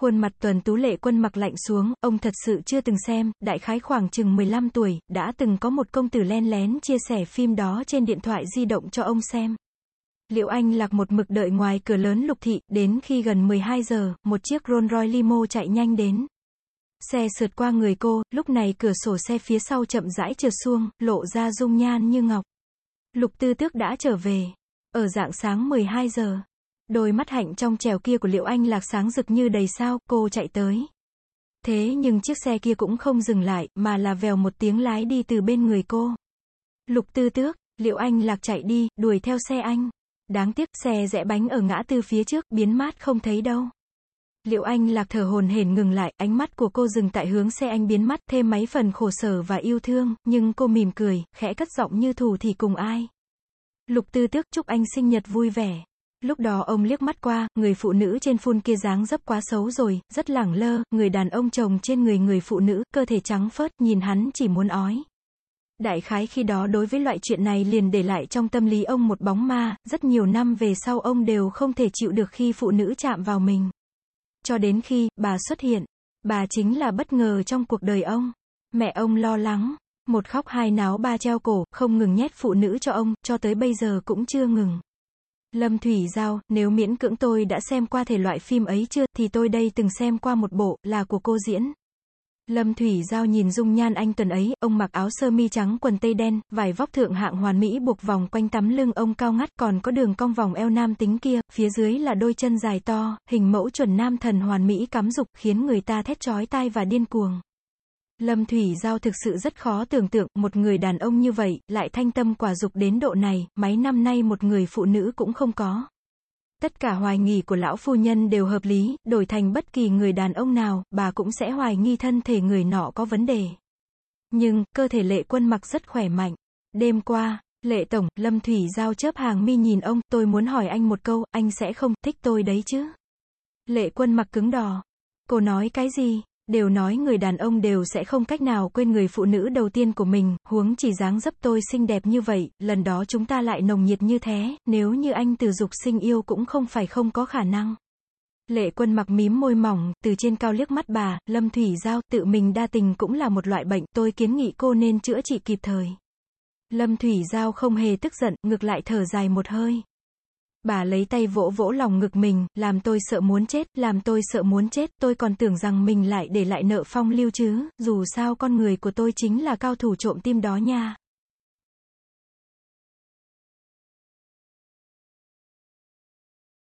Khuôn mặt tuần tú lệ quân mặc lạnh xuống, ông thật sự chưa từng xem, đại khái khoảng chừng 15 tuổi, đã từng có một công tử len lén chia sẻ phim đó trên điện thoại di động cho ông xem. Liệu Anh Lạc một mực đợi ngoài cửa lớn lục thị, đến khi gần 12 giờ, một chiếc Rolls Royce limo chạy nhanh đến. Xe sượt qua người cô, lúc này cửa sổ xe phía sau chậm rãi trượt xuông, lộ ra dung nhan như ngọc. Lục tư tước đã trở về. Ở dạng sáng 12 giờ. Đôi mắt hạnh trong trèo kia của Liệu Anh Lạc sáng rực như đầy sao, cô chạy tới. Thế nhưng chiếc xe kia cũng không dừng lại, mà là vèo một tiếng lái đi từ bên người cô. Lục tư tước, Liệu Anh Lạc chạy đi, đuổi theo xe anh. Đáng tiếc, xe rẽ bánh ở ngã tư phía trước, biến mát không thấy đâu. Liệu anh lạc thở hồn hển ngừng lại, ánh mắt của cô dừng tại hướng xe anh biến mắt, thêm mấy phần khổ sở và yêu thương, nhưng cô mỉm cười, khẽ cất giọng như thù thì cùng ai. Lục tư tước chúc anh sinh nhật vui vẻ. Lúc đó ông liếc mắt qua, người phụ nữ trên phun kia dáng dấp quá xấu rồi, rất lẳng lơ, người đàn ông chồng trên người người phụ nữ, cơ thể trắng phớt, nhìn hắn chỉ muốn ói. Đại khái khi đó đối với loại chuyện này liền để lại trong tâm lý ông một bóng ma, rất nhiều năm về sau ông đều không thể chịu được khi phụ nữ chạm vào mình. Cho đến khi, bà xuất hiện, bà chính là bất ngờ trong cuộc đời ông. Mẹ ông lo lắng, một khóc hai náo ba treo cổ, không ngừng nhét phụ nữ cho ông, cho tới bây giờ cũng chưa ngừng. Lâm Thủy Giao, nếu miễn cưỡng tôi đã xem qua thể loại phim ấy chưa, thì tôi đây từng xem qua một bộ, là của cô diễn. Lâm Thủy Giao nhìn dung nhan anh tuần ấy, ông mặc áo sơ mi trắng quần tây đen, vải vóc thượng hạng hoàn mỹ buộc vòng quanh tắm lưng ông cao ngắt còn có đường cong vòng eo nam tính kia, phía dưới là đôi chân dài to, hình mẫu chuẩn nam thần hoàn mỹ cắm dục, khiến người ta thét chói tai và điên cuồng. Lâm Thủy Giao thực sự rất khó tưởng tượng, một người đàn ông như vậy, lại thanh tâm quả dục đến độ này, mấy năm nay một người phụ nữ cũng không có. Tất cả hoài nghi của lão phu nhân đều hợp lý, đổi thành bất kỳ người đàn ông nào, bà cũng sẽ hoài nghi thân thể người nọ có vấn đề. Nhưng, cơ thể lệ quân mặc rất khỏe mạnh. Đêm qua, lệ tổng, Lâm Thủy Giao chớp hàng mi nhìn ông, tôi muốn hỏi anh một câu, anh sẽ không thích tôi đấy chứ? Lệ quân mặc cứng đò. Cô nói cái gì? Đều nói người đàn ông đều sẽ không cách nào quên người phụ nữ đầu tiên của mình, huống chỉ dáng dấp tôi xinh đẹp như vậy, lần đó chúng ta lại nồng nhiệt như thế, nếu như anh từ dục sinh yêu cũng không phải không có khả năng. Lệ quân mặc mím môi mỏng, từ trên cao liếc mắt bà, Lâm Thủy Giao, tự mình đa tình cũng là một loại bệnh, tôi kiến nghị cô nên chữa trị kịp thời. Lâm Thủy Giao không hề tức giận, ngược lại thở dài một hơi. Bà lấy tay vỗ vỗ lòng ngực mình, làm tôi sợ muốn chết, làm tôi sợ muốn chết, tôi còn tưởng rằng mình lại để lại nợ phong lưu chứ, dù sao con người của tôi chính là cao thủ trộm tim đó nha.